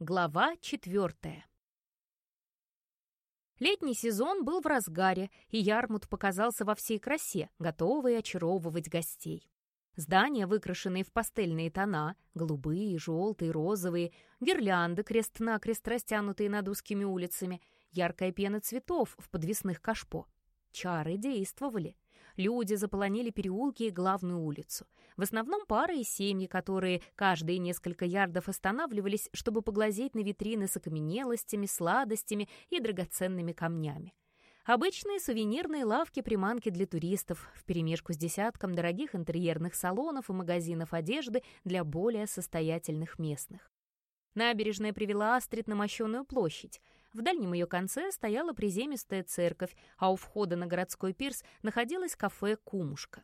Глава четвертая. Летний сезон был в разгаре, и Ярмут показался во всей красе, готовый очаровывать гостей. Здания, выкрашенные в пастельные тона, голубые, желтые, розовые, гирлянды крест-накрест растянутые над узкими улицами, яркая пена цветов в подвесных кашпо. Чары действовали. Люди заполонили переулки и главную улицу. В основном пары и семьи, которые каждые несколько ярдов останавливались, чтобы поглазеть на витрины с окаменелостями, сладостями и драгоценными камнями. Обычные сувенирные лавки-приманки для туристов, вперемешку с десятком дорогих интерьерных салонов и магазинов одежды для более состоятельных местных. Набережная привела Астрид на мощеную площадь. В дальнем ее конце стояла приземистая церковь, а у входа на городской пирс находилось кафе «Кумушка».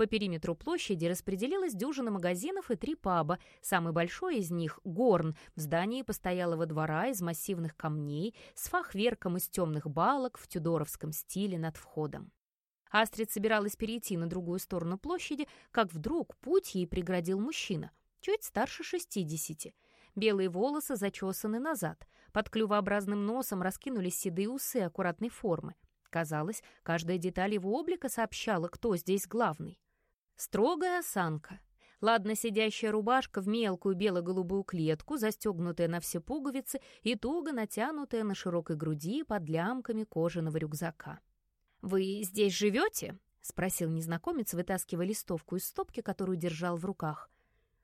По периметру площади распределилась дюжина магазинов и три паба. Самый большой из них — Горн, в здании постоялого двора из массивных камней с фахверком из темных балок в тюдоровском стиле над входом. Астрид собиралась перейти на другую сторону площади, как вдруг путь ей преградил мужчина, чуть старше шестидесяти. Белые волосы зачесаны назад, под клювообразным носом раскинулись седые усы аккуратной формы. Казалось, каждая деталь его облика сообщала, кто здесь главный. Строгая осанка. Ладно сидящая рубашка в мелкую бело-голубую клетку, застегнутая на все пуговицы и туго натянутая на широкой груди под лямками кожаного рюкзака. «Вы здесь живете?» — спросил незнакомец, вытаскивая листовку из стопки, которую держал в руках.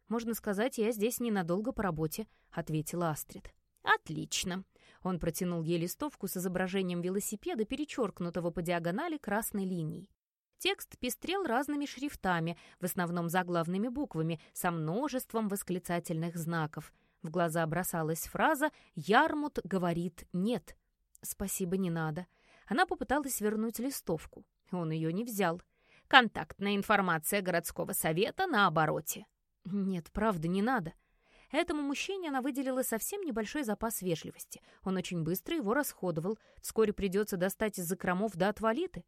«Можно сказать, я здесь ненадолго по работе», — ответила Астрид. «Отлично!» Он протянул ей листовку с изображением велосипеда, перечеркнутого по диагонали красной линией. Текст пестрел разными шрифтами, в основном заглавными буквами, со множеством восклицательных знаков. В глаза бросалась фраза «Ярмут говорит нет». «Спасибо, не надо». Она попыталась вернуть листовку. Он ее не взял. «Контактная информация городского совета на обороте». «Нет, правда, не надо». Этому мужчине она выделила совсем небольшой запас вежливости. Он очень быстро его расходовал. Вскоре придется достать из закромов до отвалиты.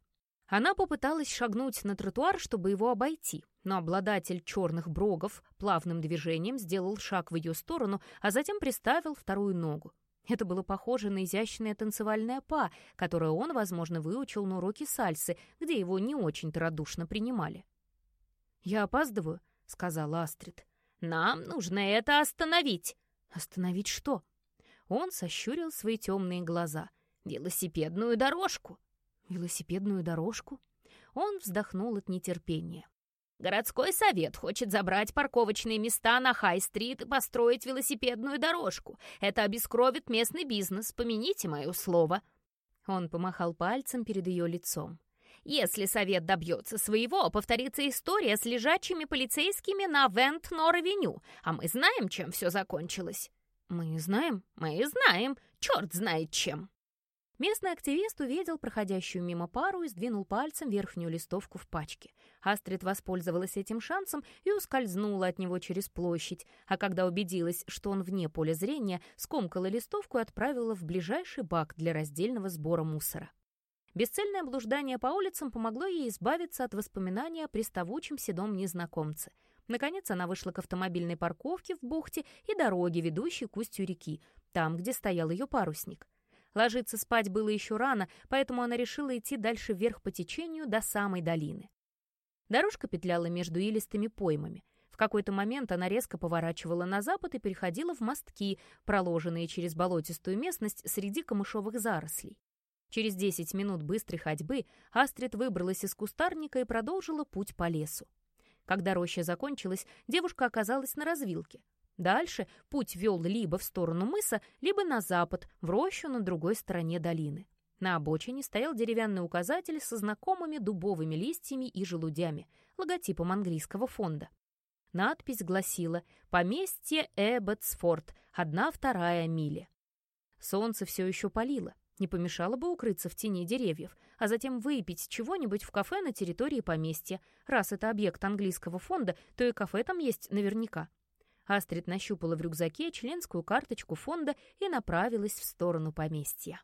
Она попыталась шагнуть на тротуар, чтобы его обойти, но обладатель черных брогов плавным движением сделал шаг в ее сторону, а затем приставил вторую ногу. Это было похоже на изящное танцевальное па, которое он, возможно, выучил на уроке сальсы, где его не очень-то радушно принимали. «Я опаздываю», — сказала Астрид. «Нам нужно это остановить». «Остановить что?» Он сощурил свои темные глаза. «Велосипедную дорожку». «Велосипедную дорожку?» Он вздохнул от нетерпения. «Городской совет хочет забрать парковочные места на Хай-стрит и построить велосипедную дорожку. Это обескровит местный бизнес, помяните мое слово». Он помахал пальцем перед ее лицом. Если совет добьется своего, повторится история с лежачими полицейскими на Вентнор-авеню. А мы знаем, чем все закончилось. Мы знаем? Мы знаем. Черт знает чем. Местный активист увидел проходящую мимо пару и сдвинул пальцем верхнюю листовку в пачке. Астрид воспользовалась этим шансом и ускользнула от него через площадь, а когда убедилась, что он вне поля зрения, скомкала листовку и отправила в ближайший бак для раздельного сбора мусора. Бесцельное блуждание по улицам помогло ей избавиться от воспоминания о приставучем седом незнакомце. Наконец она вышла к автомобильной парковке в бухте и дороге, ведущей к устью реки, там, где стоял ее парусник. Ложиться спать было еще рано, поэтому она решила идти дальше вверх по течению до самой долины. Дорожка петляла между илистыми поймами. В какой-то момент она резко поворачивала на запад и переходила в мостки, проложенные через болотистую местность среди камышовых зарослей. Через 10 минут быстрой ходьбы Астрид выбралась из кустарника и продолжила путь по лесу. Когда роща закончилась, девушка оказалась на развилке. Дальше путь вел либо в сторону мыса, либо на запад, в рощу на другой стороне долины. На обочине стоял деревянный указатель со знакомыми дубовыми листьями и желудями, логотипом английского фонда. Надпись гласила «Поместье Эбботсфорд, одна вторая миля». Солнце все еще палило. Не помешало бы укрыться в тени деревьев, а затем выпить чего-нибудь в кафе на территории поместья. Раз это объект английского фонда, то и кафе там есть наверняка. Астрид нащупала в рюкзаке членскую карточку фонда и направилась в сторону поместья.